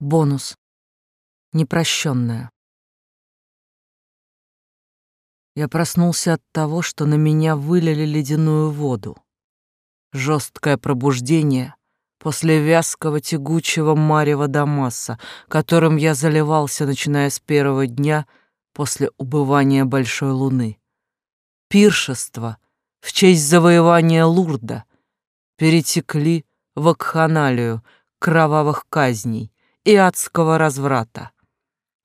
Бонус. Непрощенная. Я проснулся от того, что на меня вылили ледяную воду. Жесткое пробуждение после вязкого тягучего марева Дамаса, которым я заливался, начиная с первого дня после убывания большой луны. Пиршество в честь завоевания Лурда перетекли в акханалию кровавых казней и адского разврата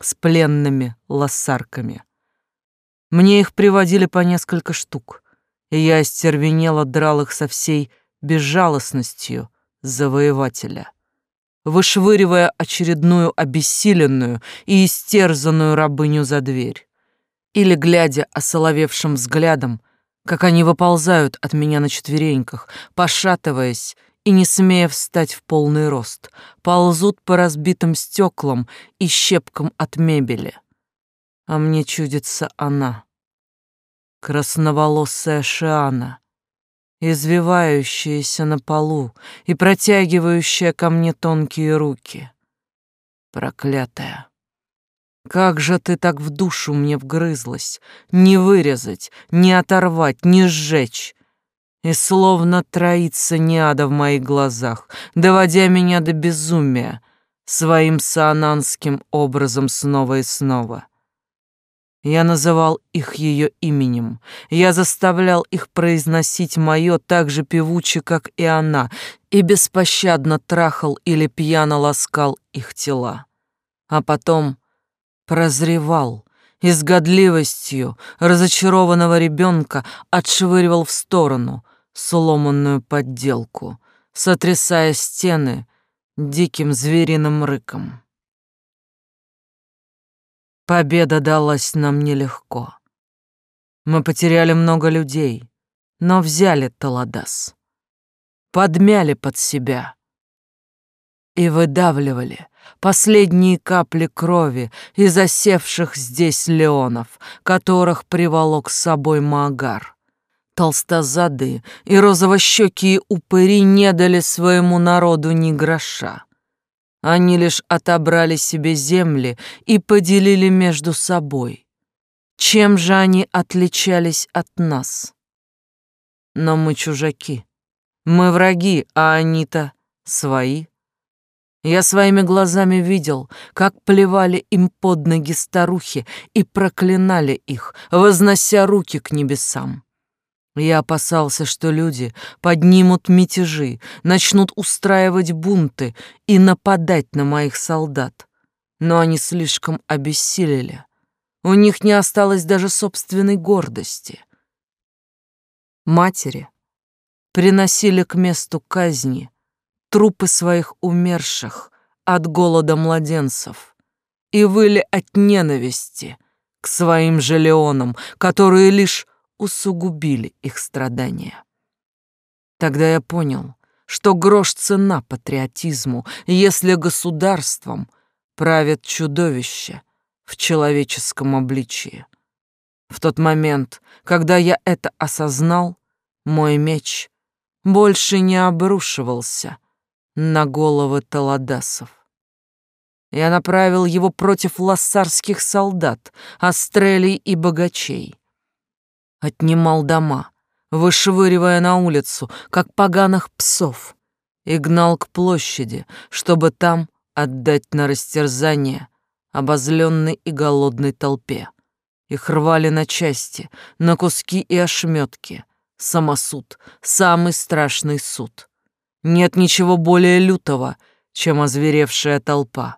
с пленными лоссарками. Мне их приводили по несколько штук, и я остервенело драл их со всей безжалостностью завоевателя, вышвыривая очередную обессиленную и истерзанную рабыню за дверь, или глядя осоловевшим взглядом, как они выползают от меня на четвереньках, пошатываясь и, не смея встать в полный рост, ползут по разбитым стеклам и щепкам от мебели. А мне чудится она, красноволосая Шиана, извивающаяся на полу и протягивающая ко мне тонкие руки. Проклятая! Как же ты так в душу мне вгрызлась, не вырезать, не оторвать, не сжечь, и словно троится неада в моих глазах, доводя меня до безумия своим саананским образом снова и снова. Я называл их ее именем. Я заставлял их произносить мое так же певуче, как и она, и беспощадно трахал или пьяно ласкал их тела. А потом прозревал и с годливостью разочарованного ребенка отшвыривал в сторону, сломанную подделку, сотрясая стены диким звериным рыком. Победа далась нам нелегко. Мы потеряли много людей, но взяли Таладас. Подмяли под себя и выдавливали последние капли крови из осевших здесь леонов, которых приволок с собой Маагар. Толстозадые и розовощекие упыри не дали своему народу ни гроша. Они лишь отобрали себе земли и поделили между собой. Чем же они отличались от нас? Но мы чужаки. Мы враги, а они-то свои. Я своими глазами видел, как плевали им под ноги старухи и проклинали их, вознося руки к небесам. Я опасался, что люди поднимут мятежи, начнут устраивать бунты и нападать на моих солдат. Но они слишком обессилели. У них не осталось даже собственной гордости. Матери приносили к месту казни трупы своих умерших от голода младенцев и выли от ненависти к своим же леонам, которые лишь усугубили их страдания. Тогда я понял, что грош цена патриотизму, если государством правят чудовище в человеческом обличии. В тот момент, когда я это осознал, мой меч больше не обрушивался на головы таладасов. Я направил его против лассарских солдат, астрелей и богачей отнимал дома, вышвыривая на улицу, как поганых псов, и гнал к площади, чтобы там отдать на растерзание обозленной и голодной толпе. Их рвали на части, на куски и ошметки. Самосуд, самый страшный суд. Нет ничего более лютого, чем озверевшая толпа,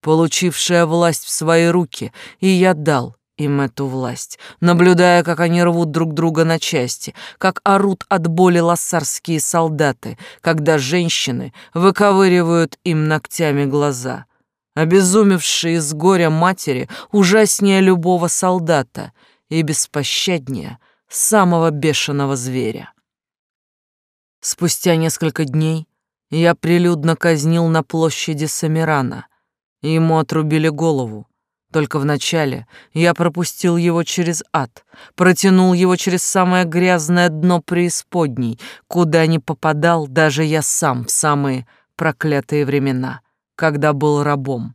получившая власть в свои руки, и я дал, им эту власть, наблюдая, как они рвут друг друга на части, как орут от боли лассарские солдаты, когда женщины выковыривают им ногтями глаза. Обезумевшие с горя матери ужаснее любого солдата и беспощаднее самого бешеного зверя. Спустя несколько дней я прилюдно казнил на площади Самирана. Ему отрубили голову, только вначале я пропустил его через ад, протянул его через самое грязное дно преисподней, куда не попадал даже я сам в самые проклятые времена, когда был рабом.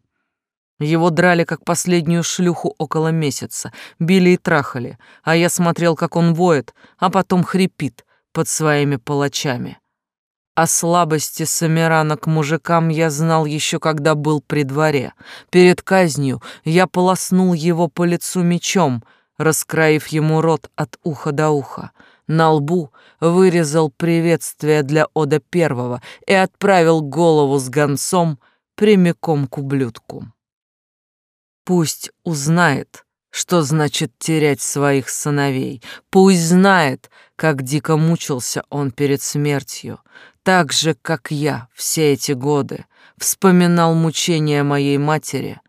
Его драли как последнюю шлюху около месяца, били и трахали, а я смотрел, как он воет, а потом хрипит под своими палачами. О слабости Самирана к мужикам я знал еще когда был при дворе. Перед казнью я полоснул его по лицу мечом, раскроив ему рот от уха до уха. На лбу вырезал приветствие для Ода Первого и отправил голову с гонцом прямиком к ублюдку. Пусть узнает, что значит терять своих сыновей. Пусть знает, как дико мучился он перед смертью, так же, как я все эти годы вспоминал мучения моей матери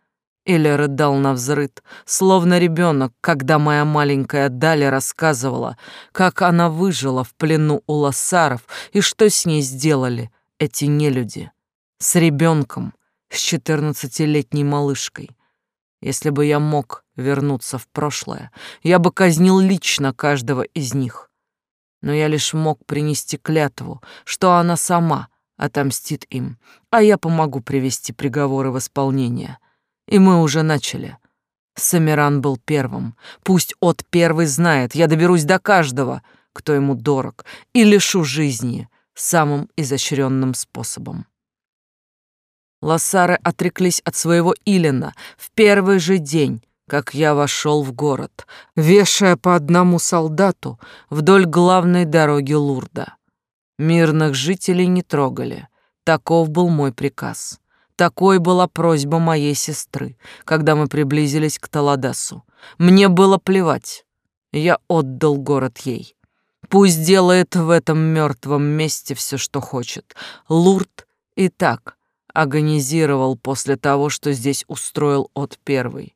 или рыдал на взрыд, словно ребенок, когда моя маленькая Даля рассказывала, как она выжила в плену у лоссаров и что с ней сделали эти нелюди. С ребенком, с четырнадцатилетней малышкой. Если бы я мог вернуться в прошлое, я бы казнил лично каждого из них. Но я лишь мог принести клятву, что она сама отомстит им, а я помогу привести приговоры в исполнение. И мы уже начали. Самиран был первым. Пусть от первый знает, я доберусь до каждого, кто ему дорог, и лишу жизни самым изощренным способом. Лассары отреклись от своего Илина в первый же день, как я вошел в город, вешая по одному солдату вдоль главной дороги Лурда. Мирных жителей не трогали. Таков был мой приказ. Такой была просьба моей сестры, когда мы приблизились к Таладасу. Мне было плевать. Я отдал город ей. Пусть делает в этом мертвом месте все, что хочет. Лурд и так агонизировал после того, что здесь устроил от первый.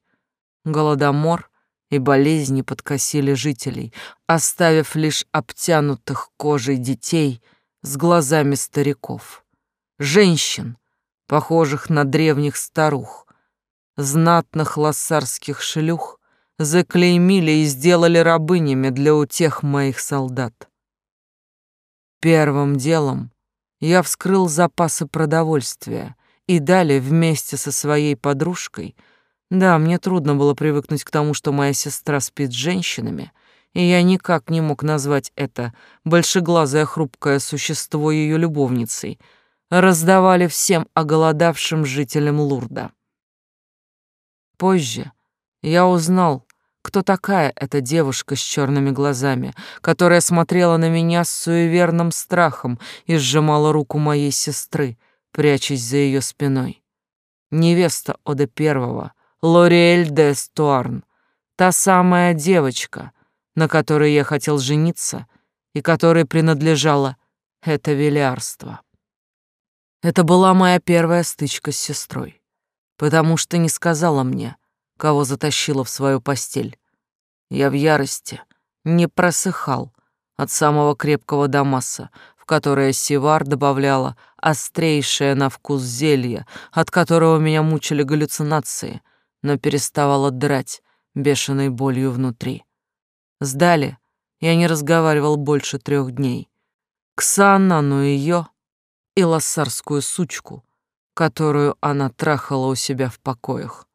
Голодомор и болезни подкосили жителей, оставив лишь обтянутых кожей детей с глазами стариков, женщин, похожих на древних старух, знатных лоссарских шлюх, заклеймили и сделали рабынями для утех моих солдат. Первым делом я вскрыл запасы продовольствия и далее вместе со своей подружкой. Да, мне трудно было привыкнуть к тому, что моя сестра спит с женщинами, и я никак не мог назвать это большеглазое хрупкое существо ее любовницей, раздавали всем оголодавшим жителям Лурда. Позже я узнал, кто такая эта девушка с черными глазами, которая смотрела на меня с суеверным страхом и сжимала руку моей сестры, прячась за ее спиной? Невеста Ода Первого, Лориэль де Стуарн, та самая девочка, на которой я хотел жениться и которой принадлежало это велиарство. Это была моя первая стычка с сестрой, потому что не сказала мне, кого затащила в свою постель. Я в ярости, не просыхал от самого крепкого дамаса, в которое Сивар добавляла острейшее на вкус зелье, от которого меня мучили галлюцинации, но переставала драть бешеной болью внутри. Сдали, я не разговаривал больше трех дней. Ксана, но ее и лоссарскую сучку, которую она трахала у себя в покоях.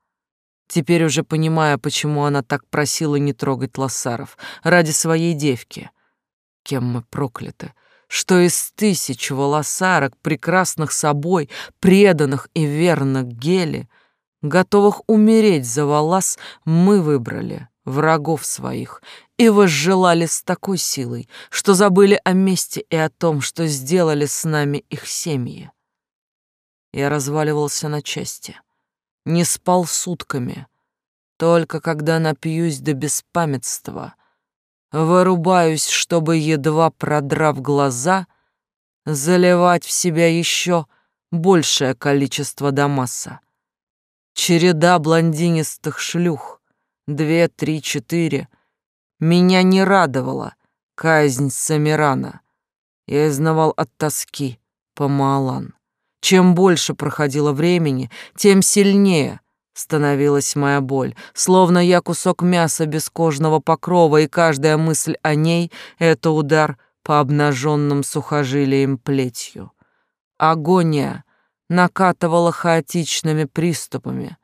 Теперь уже понимая, почему она так просила не трогать лоссаров, ради своей девки. Кем мы прокляты, что из тысяч волосарок, прекрасных собой, преданных и верных Геле, готовых умереть за волос, мы выбрали врагов своих и возжелали с такой силой, что забыли о месте и о том, что сделали с нами их семьи. Я разваливался на части не спал сутками. Только когда напьюсь до беспамятства, вырубаюсь, чтобы, едва продрав глаза, заливать в себя еще большее количество дамаса. Череда блондинистых шлюх, две, три, четыре, меня не радовала казнь Самирана. Я изнавал от тоски по Маалан. Чем больше проходило времени, тем сильнее становилась моя боль, словно я кусок мяса без кожного покрова, и каждая мысль о ней — это удар по обнаженным сухожилиям плетью. Агония накатывало хаотичными приступами.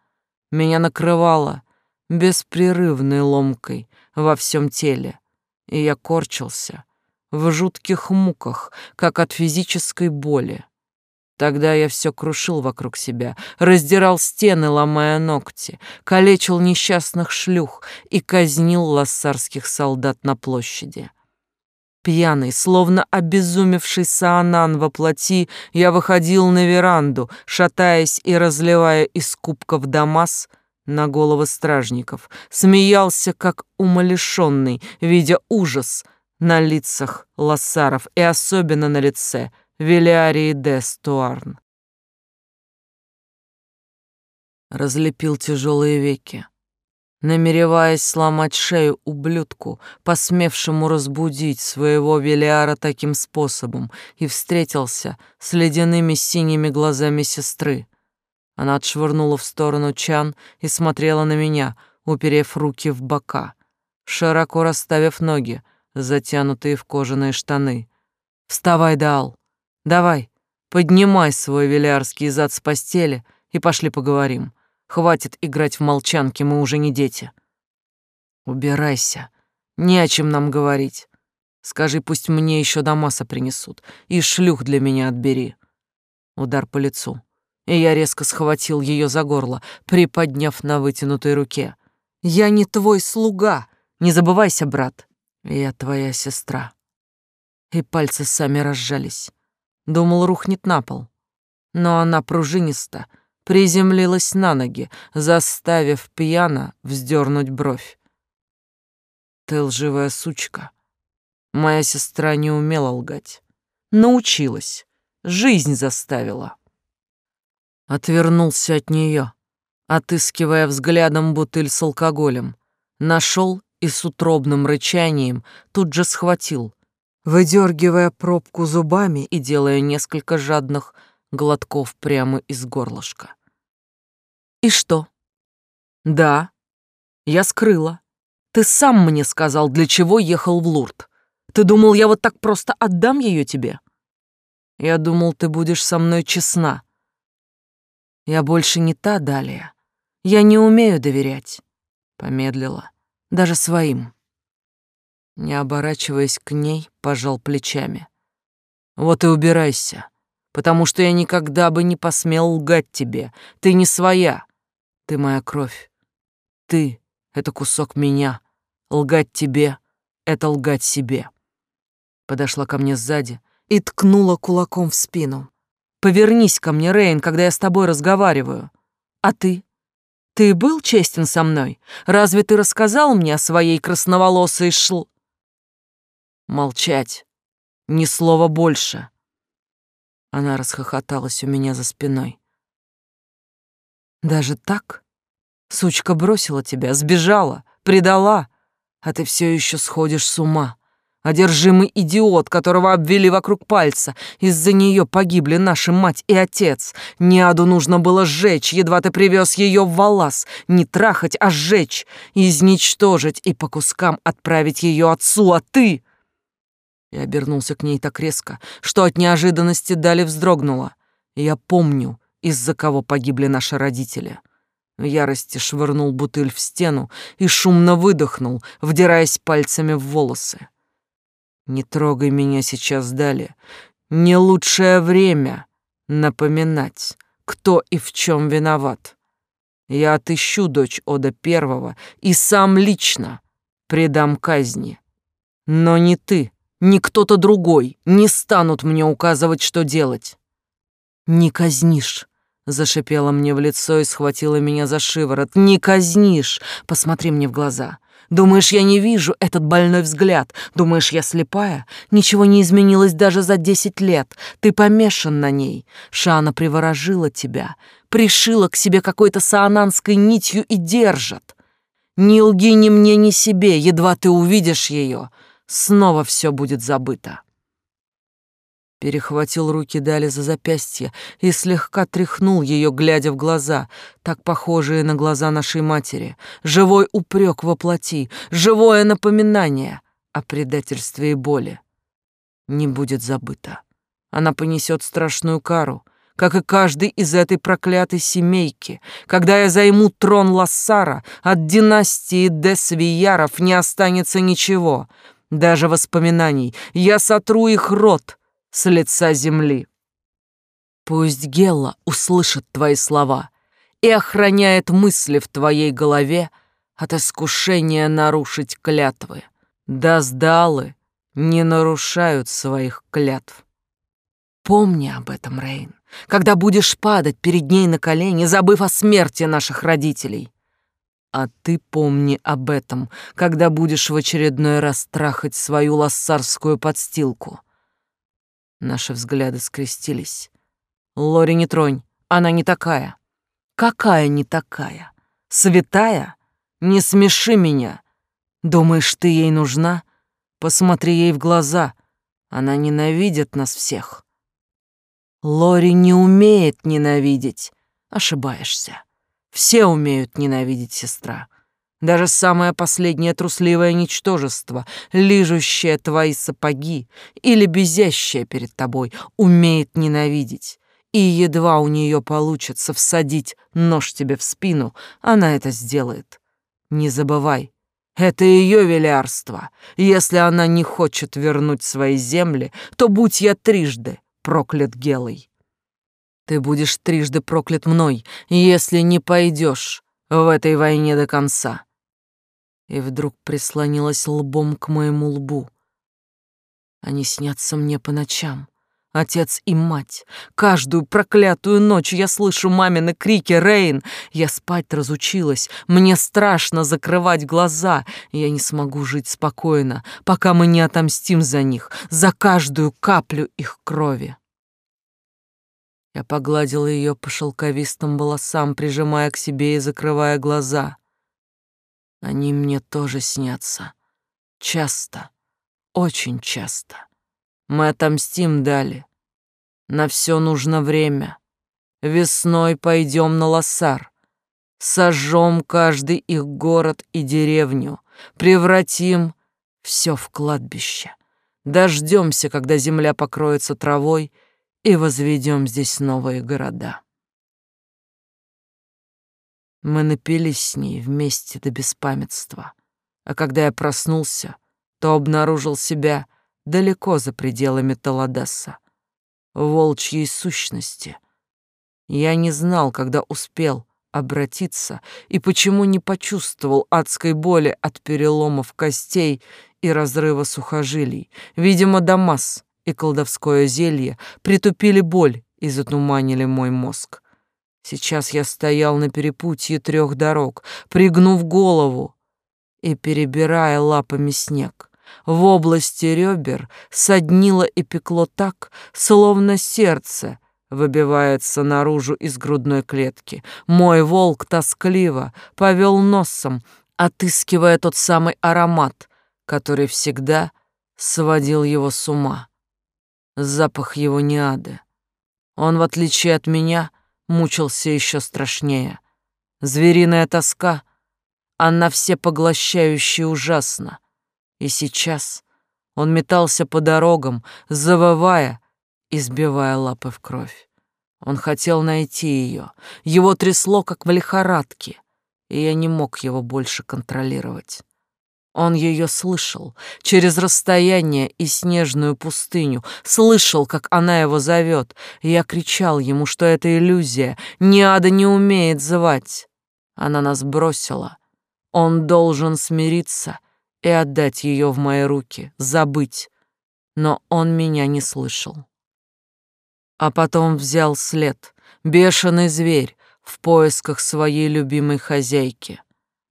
Меня накрывало беспрерывной ломкой во всем теле, и я корчился в жутких муках, как от физической боли. Тогда я все крушил вокруг себя, раздирал стены, ломая ногти, калечил несчастных шлюх и казнил лассарских солдат на площади. Пьяный, словно обезумевший саанан во плоти, я выходил на веранду, шатаясь и разливая из кубков дамас на головы стражников, смеялся, как умалишенный, видя ужас на лицах лассаров и особенно на лице Велиарии де Стуарн. Разлепил тяжелые веки намереваясь сломать шею ублюдку, посмевшему разбудить своего Велиара таким способом, и встретился с ледяными синими глазами сестры. Она отшвырнула в сторону чан и смотрела на меня, уперев руки в бока, широко расставив ноги, затянутые в кожаные штаны. «Вставай, Даал! Давай, поднимай свой велиарский зад с постели и пошли поговорим. Хватит играть в молчанки, мы уже не дети. Убирайся. Не о чем нам говорить. Скажи, пусть мне еще Дамаса принесут. И шлюх для меня отбери. Удар по лицу. И я резко схватил ее за горло, приподняв на вытянутой руке. Я не твой слуга. Не забывайся, брат. Я твоя сестра. И пальцы сами разжались. Думал, рухнет на пол. Но она пружиниста, приземлилась на ноги, заставив пьяно вздернуть бровь. Ты лживая сучка. Моя сестра не умела лгать. Научилась. Жизнь заставила. Отвернулся от нее, отыскивая взглядом бутыль с алкоголем. Нашел и с утробным рычанием тут же схватил, выдергивая пробку зубами и делая несколько жадных глотков прямо из горлышка. И что? Да, я скрыла. Ты сам мне сказал, для чего ехал в Лурд. Ты думал, я вот так просто отдам ее тебе? Я думал, ты будешь со мной честна. Я больше не та Далия. Я не умею доверять. Помедлила. Даже своим. Не оборачиваясь к ней, пожал плечами. Вот и убирайся потому что я никогда бы не посмел лгать тебе. Ты не своя. Ты моя кровь. Ты — это кусок меня. Лгать тебе — это лгать себе. Подошла ко мне сзади и ткнула кулаком в спину. Повернись ко мне, Рейн, когда я с тобой разговариваю. А ты? Ты был честен со мной? Разве ты рассказал мне о своей красноволосой шл... Молчать. Ни слова больше. Она расхохоталась у меня за спиной. Даже так? Сучка бросила тебя, сбежала, предала, а ты все еще сходишь с ума. Одержимый идиот, которого обвели вокруг пальца. Из-за нее погибли наши мать и отец. Неаду нужно было сжечь, едва ты привез ее в Валас. Не трахать, а сжечь, изничтожить и по кускам отправить ее отцу, а ты... Я обернулся к ней так резко, что от неожиданности Дали вздрогнула. Я помню, из-за кого погибли наши родители. В ярости швырнул бутыль в стену и шумно выдохнул, вдираясь пальцами в волосы. «Не трогай меня сейчас, Дали. Не лучшее время напоминать, кто и в чем виноват. Я отыщу дочь Ода Первого и сам лично предам казни. Но не ты» ни кто-то другой не станут мне указывать, что делать. Не казнишь, зашипела мне в лицо и схватила меня за шиворот. Не казнишь, посмотри мне в глаза. Думаешь, я не вижу этот больной взгляд? Думаешь, я слепая? Ничего не изменилось даже за десять лет. Ты помешан на ней. Шана приворожила тебя, пришила к себе какой-то саананской нитью и держит. Не лги ни мне, ни себе, едва ты увидишь ее снова все будет забыто. Перехватил руки Дали за запястье и слегка тряхнул ее, глядя в глаза, так похожие на глаза нашей матери. Живой упрек во плоти, живое напоминание о предательстве и боли. Не будет забыто. Она понесет страшную кару, как и каждый из этой проклятой семейки. Когда я займу трон Лассара, от династии Десвияров не останется ничего, даже воспоминаний. Я сотру их рот с лица земли. Пусть Гелла услышит твои слова и охраняет мысли в твоей голове от искушения нарушить клятвы. Даздалы не нарушают своих клятв. Помни об этом, Рейн, когда будешь падать перед ней на колени, забыв о смерти наших родителей. А ты помни об этом, когда будешь в очередной раз трахать свою лассарскую подстилку. Наши взгляды скрестились. Лори, не тронь, она не такая. Какая не такая? Святая? Не смеши меня. Думаешь, ты ей нужна? Посмотри ей в глаза. Она ненавидит нас всех. Лори не умеет ненавидеть. Ошибаешься. Все умеют ненавидеть сестра. Даже самое последнее трусливое ничтожество, лижущее твои сапоги или безящее перед тобой, умеет ненавидеть. И едва у нее получится всадить нож тебе в спину, она это сделает. Не забывай, это ее велиарство. Если она не хочет вернуть свои земли, то будь я трижды проклят Гелой. Ты будешь трижды проклят мной, если не пойдешь в этой войне до конца. И вдруг прислонилась лбом к моему лбу. Они снятся мне по ночам. Отец и мать. Каждую проклятую ночь я слышу мамины крики «Рейн!» Я спать разучилась. Мне страшно закрывать глаза. Я не смогу жить спокойно, пока мы не отомстим за них, за каждую каплю их крови. Я погладила ее по шелковистым волосам, прижимая к себе и закрывая глаза. Они мне тоже снятся. Часто, очень часто. Мы отомстим Дали. На все нужно время. Весной пойдем на Лоссар. Сожжем каждый их город и деревню. Превратим все в кладбище. Дождемся, когда земля покроется травой, и возведем здесь новые города. Мы напились с ней вместе до беспамятства. А когда я проснулся, то обнаружил себя далеко за пределами Таладаса, волчьей сущности. Я не знал, когда успел обратиться и почему не почувствовал адской боли от переломов костей и разрыва сухожилий. Видимо, Дамас и колдовское зелье притупили боль и затуманили мой мозг. Сейчас я стоял на перепутье трех дорог, пригнув голову и перебирая лапами снег. В области ребер соднило и пекло так, словно сердце выбивается наружу из грудной клетки. Мой волк тоскливо повел носом, отыскивая тот самый аромат, который всегда сводил его с ума. Запах его неады. Он, в отличие от меня, мучился еще страшнее. Звериная тоска, она всепоглощающая ужасно. И сейчас он метался по дорогам, завывая и сбивая лапы в кровь. Он хотел найти ее. Его трясло, как в лихорадке, и я не мог его больше контролировать. Он ее слышал через расстояние и снежную пустыню, слышал, как она его зовет. Я кричал ему, что это иллюзия, Ниада не умеет звать. Она нас бросила. Он должен смириться — и отдать ее в мои руки, забыть. Но он меня не слышал. А потом взял след, бешеный зверь, в поисках своей любимой хозяйки.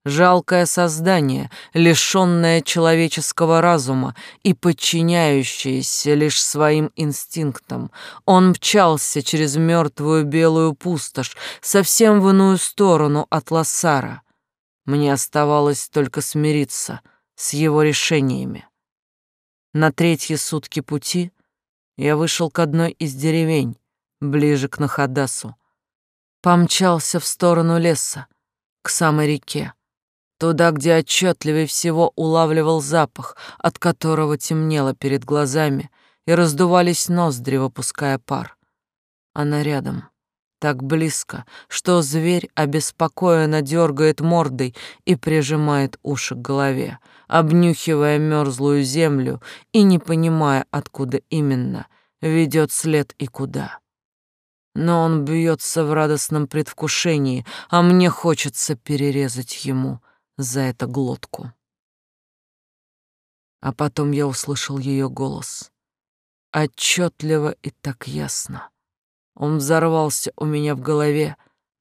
Жалкое создание, лишённое человеческого разума и подчиняющееся лишь своим инстинктам. Он мчался через мертвую белую пустошь, совсем в иную сторону от Лассара. Мне оставалось только смириться — с его решениями. На третьи сутки пути я вышел к одной из деревень, ближе к Нахадасу. Помчался в сторону леса, к самой реке, туда, где отчетливее всего улавливал запах, от которого темнело перед глазами и раздувались ноздри, выпуская пар. Она рядом, так близко, что зверь обеспокоенно дергает мордой и прижимает уши к голове, обнюхивая мерзлую землю и не понимая, откуда именно ведет след и куда. Но он бьется в радостном предвкушении, а мне хочется перерезать ему за это глотку. А потом я услышал ее голос. Отчетливо и так ясно. Он взорвался у меня в голове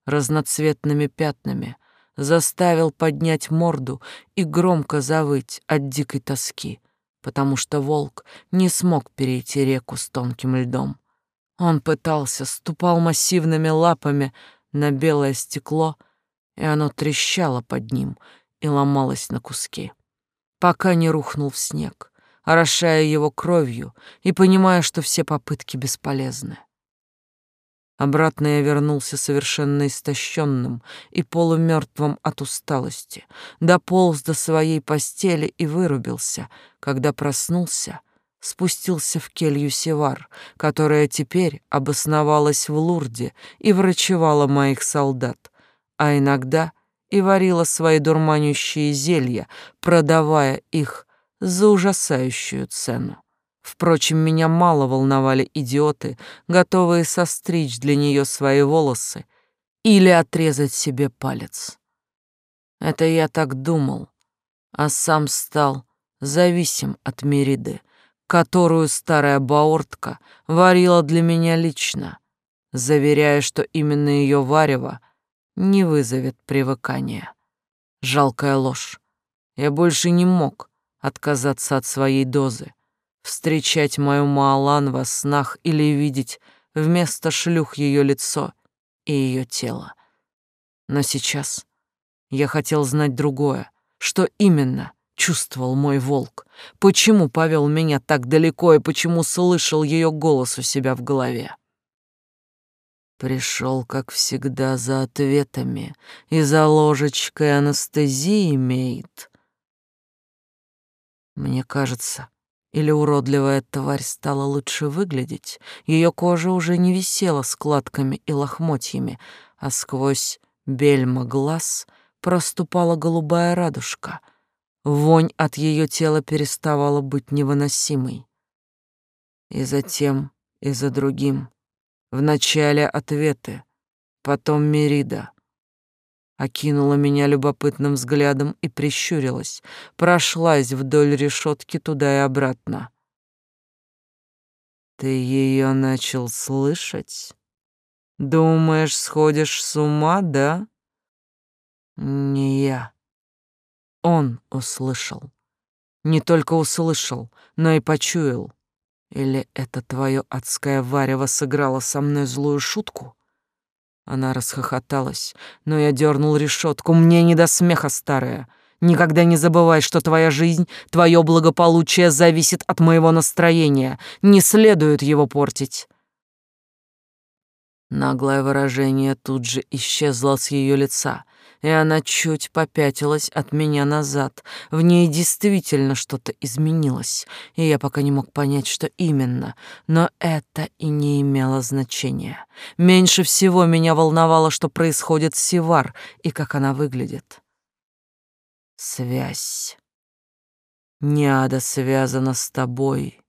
разноцветными пятнами, заставил поднять морду и громко завыть от дикой тоски, потому что волк не смог перейти реку с тонким льдом. Он пытался, ступал массивными лапами на белое стекло, и оно трещало под ним и ломалось на куски, пока не рухнул в снег, орошая его кровью и понимая, что все попытки бесполезны. Обратно я вернулся совершенно истощенным и полумертвым от усталости, дополз до своей постели и вырубился, когда проснулся, спустился в келью Севар, которая теперь обосновалась в Лурде и врачевала моих солдат, а иногда и варила свои дурманящие зелья, продавая их за ужасающую цену. Впрочем, меня мало волновали идиоты, готовые состричь для нее свои волосы или отрезать себе палец. Это я так думал, а сам стал зависим от Мериды, которую старая баортка варила для меня лично, заверяя, что именно ее варево не вызовет привыкания. Жалкая ложь. Я больше не мог отказаться от своей дозы, встречать мою Маалан во снах или видеть вместо шлюх ее лицо и ее тело. Но сейчас я хотел знать другое, что именно чувствовал мой волк, почему повел меня так далеко и почему слышал ее голос у себя в голове. Пришел, как всегда, за ответами и за ложечкой анестезии имеет. Мне кажется, или уродливая тварь стала лучше выглядеть, ее кожа уже не висела складками и лохмотьями, а сквозь бельма глаз проступала голубая радужка. Вонь от ее тела переставала быть невыносимой. И затем, и за другим. Вначале ответы, потом Мерида — окинула меня любопытным взглядом и прищурилась, прошлась вдоль решетки туда и обратно. Ты ее начал слышать? Думаешь, сходишь с ума, да? Не я. Он услышал. Не только услышал, но и почуял. Или это твое адское варево сыграло со мной злую шутку? Она расхохоталась, но я дернул решетку. Мне не до смеха, старая. Никогда не забывай, что твоя жизнь, твое благополучие зависит от моего настроения. Не следует его портить. Наглое выражение тут же исчезло с ее лица и она чуть попятилась от меня назад. В ней действительно что-то изменилось, и я пока не мог понять, что именно, но это и не имело значения. Меньше всего меня волновало, что происходит с Сивар и как она выглядит. Связь. Неада связана с тобой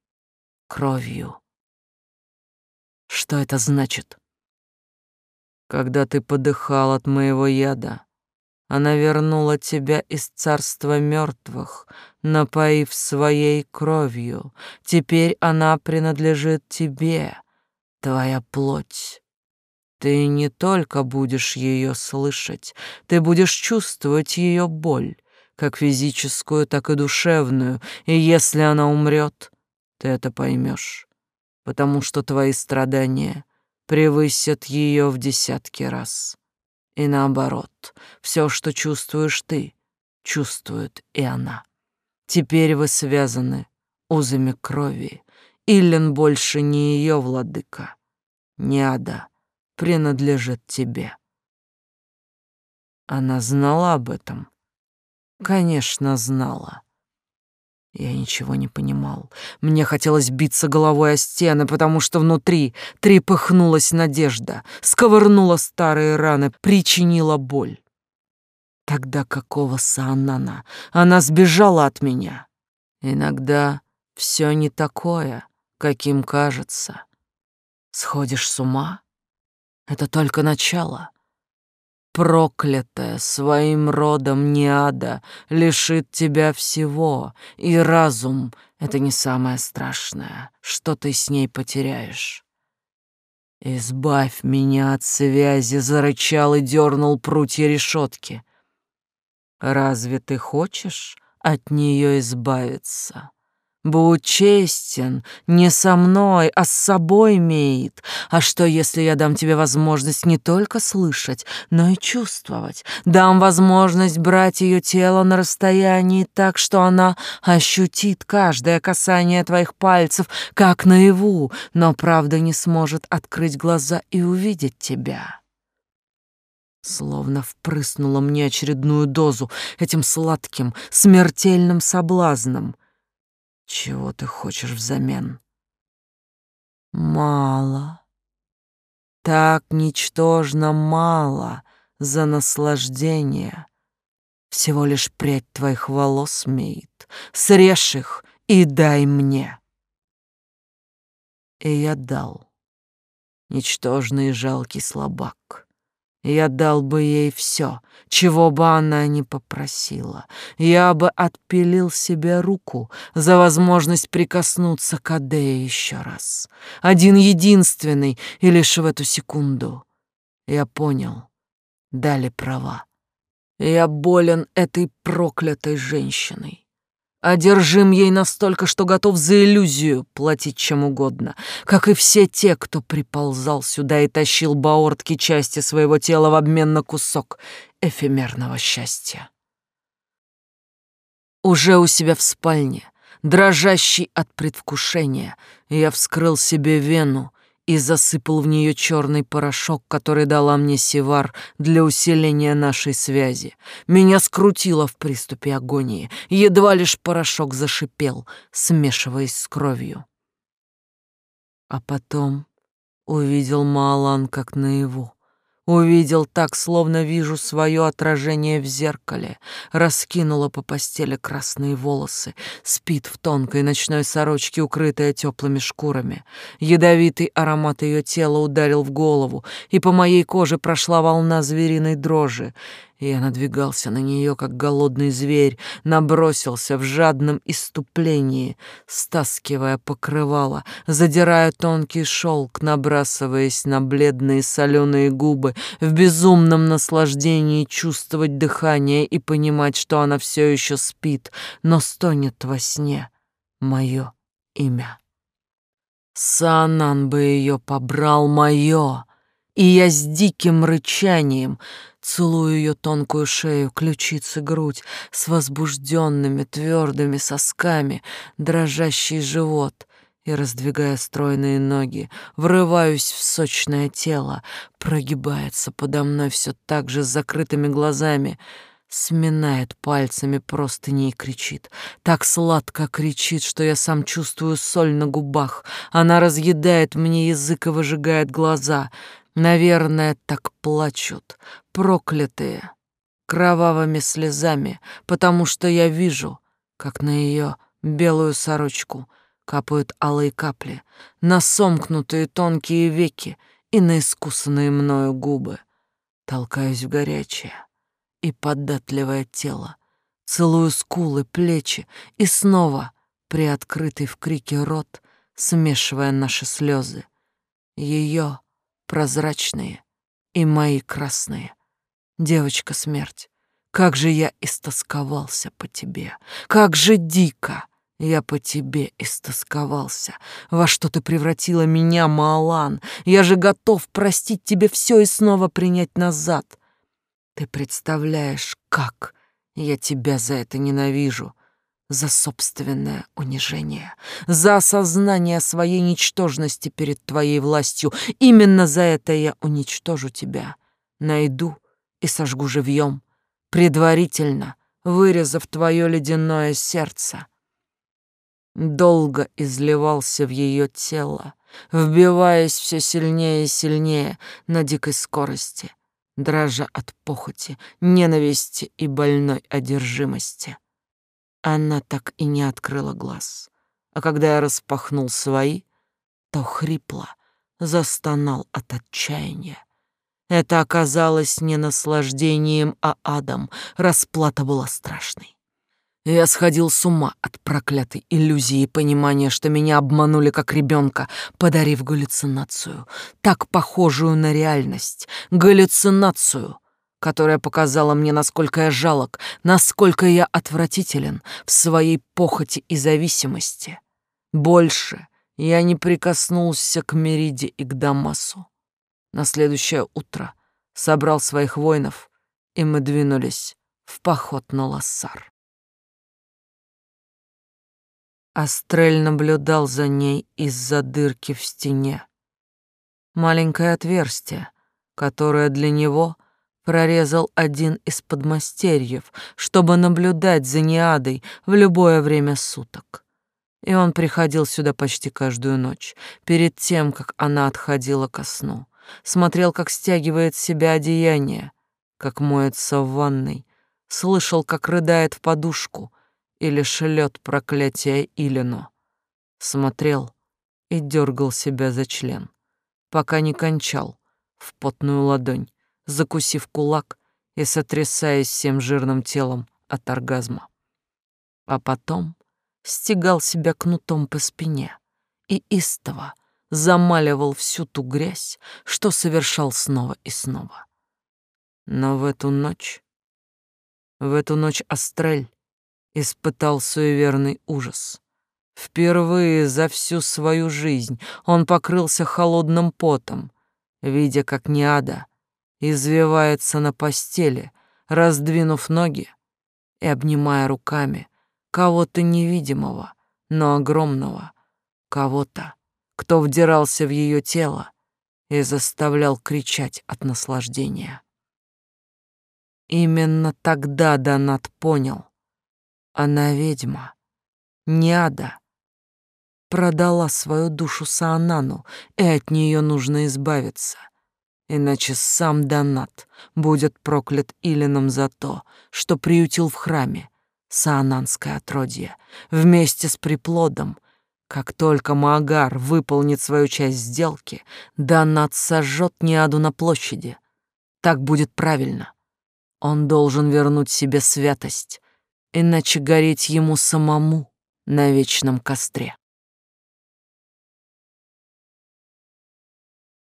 кровью. Что это значит? Когда ты подыхал от моего яда, она вернула тебя из царства мертвых, напоив своей кровью. Теперь она принадлежит тебе, твоя плоть. Ты не только будешь ее слышать, ты будешь чувствовать ее боль, как физическую, так и душевную, и если она умрет, ты это поймешь, потому что твои страдания превысят ее в десятки раз. И наоборот, все, что чувствуешь ты, чувствует и она. Теперь вы связаны узами крови. Иллен больше не ее владыка. Не ада принадлежит тебе. Она знала об этом? Конечно, знала. Я ничего не понимал. Мне хотелось биться головой о стены, потому что внутри трепыхнулась надежда, сковырнула старые раны, причинила боль. Тогда какого Саанана? Она сбежала от меня. Иногда все не такое, каким кажется. Сходишь с ума? Это только начало. Проклятая своим родом неада лишит тебя всего, и разум — это не самое страшное, что ты с ней потеряешь. «Избавь меня от связи!» — зарычал и дернул прутья решетки. «Разве ты хочешь от нее избавиться?» Будь честен, не со мной, а с собой, Мейт. А что, если я дам тебе возможность не только слышать, но и чувствовать? Дам возможность брать ее тело на расстоянии так, что она ощутит каждое касание твоих пальцев, как наяву, но правда не сможет открыть глаза и увидеть тебя. Словно впрыснула мне очередную дозу этим сладким, смертельным соблазном. Чего ты хочешь взамен? Мало. Так ничтожно мало за наслаждение. Всего лишь прядь твоих волос, Мейт. Срежь их и дай мне. И я дал. Ничтожный жалкий слабак. Я дал бы ей все, чего бы она ни попросила. Я бы отпилил себе руку за возможность прикоснуться к Адее еще раз. Один единственный, и лишь в эту секунду. Я понял, дали права. Я болен этой проклятой женщиной. Одержим ей настолько, что готов за иллюзию платить чем угодно, как и все те, кто приползал сюда и тащил баортки части своего тела в обмен на кусок эфемерного счастья. Уже у себя в спальне, дрожащий от предвкушения, я вскрыл себе вену и засыпал в нее черный порошок, который дала мне Севар для усиления нашей связи. Меня скрутило в приступе агонии, едва лишь порошок зашипел, смешиваясь с кровью. А потом увидел Маалан как наяву. Увидел так, словно вижу свое отражение в зеркале. Раскинула по постели красные волосы, спит в тонкой ночной сорочке, укрытая теплыми шкурами. Ядовитый аромат ее тела ударил в голову, и по моей коже прошла волна звериной дрожи. Я надвигался на нее, как голодный зверь, набросился в жадном иступлении, стаскивая покрывало, задирая тонкий шелк, набрасываясь на бледные соленые губы, в безумном наслаждении чувствовать дыхание и понимать, что она все еще спит, но стонет во сне мое имя. Санан бы ее побрал мое, и я с диким рычанием целую ее тонкую шею, ключицы, грудь с возбужденными твердыми сосками, дрожащий живот и, раздвигая стройные ноги, врываюсь в сочное тело, прогибается подо мной все так же с закрытыми глазами — сминает пальцами простыни и кричит. Так сладко кричит, что я сам чувствую соль на губах. Она разъедает мне язык и выжигает глаза. Наверное, так плачут, проклятые, кровавыми слезами, потому что я вижу, как на ее белую сорочку капают алые капли, на сомкнутые тонкие веки и на искусанные мною губы. Толкаюсь в горячее и податливое тело, целую скулы, плечи и снова приоткрытый в крике рот, смешивая наши слезы. Ее прозрачные и мои красные. Девочка смерть, как же я истосковался по тебе, как же дико я по тебе истосковался. Во что ты превратила меня, Маалан? Я же готов простить тебе все и снова принять назад. Ты представляешь, как я тебя за это ненавижу за собственное унижение, за осознание своей ничтожности перед твоей властью. Именно за это я уничтожу тебя, найду и сожгу живьем, предварительно вырезав твое ледяное сердце. долго изливался в ее тело, вбиваясь все сильнее и сильнее на дикой скорости, дрожа от похоти, ненависти и больной одержимости. Она так и не открыла глаз, а когда я распахнул свои, то хрипло застонал от отчаяния. Это оказалось не наслаждением, а адом. Расплата была страшной. Я сходил с ума от проклятой иллюзии понимания, что меня обманули как ребенка, подарив галлюцинацию, так похожую на реальность, галлюцинацию, которая показала мне, насколько я жалок, насколько я отвратителен в своей похоти и зависимости. Больше я не прикоснулся к Мериде и к Дамасу. На следующее утро собрал своих воинов, и мы двинулись в поход на Лассар. Астрель наблюдал за ней из-за дырки в стене. Маленькое отверстие, которое для него прорезал один из подмастерьев, чтобы наблюдать за Неадой в любое время суток. И он приходил сюда почти каждую ночь, перед тем, как она отходила ко сну. Смотрел, как стягивает себя одеяние, как моется в ванной, слышал, как рыдает в подушку — или шлет проклятие Илину. Смотрел и дергал себя за член, пока не кончал в потную ладонь, закусив кулак и сотрясаясь всем жирным телом от оргазма. А потом стегал себя кнутом по спине и истово замаливал всю ту грязь, что совершал снова и снова. Но в эту ночь, в эту ночь Астрель испытал суеверный ужас. Впервые за всю свою жизнь он покрылся холодным потом, видя, как Неада извивается на постели, раздвинув ноги и обнимая руками кого-то невидимого, но огромного, кого-то, кто вдирался в ее тело и заставлял кричать от наслаждения. Именно тогда Донат понял, она ведьма. Няда продала свою душу Саанану, и от нее нужно избавиться. Иначе сам Донат будет проклят Илином за то, что приютил в храме Саананское отродье вместе с приплодом. Как только Маагар выполнит свою часть сделки, Донат сожжет Ниаду на площади. Так будет правильно. Он должен вернуть себе святость, иначе гореть ему самому на вечном костре.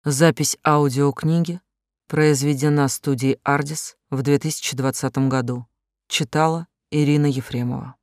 Запись аудиокниги произведена студией «Ардис» в 2020 году. Читала Ирина Ефремова.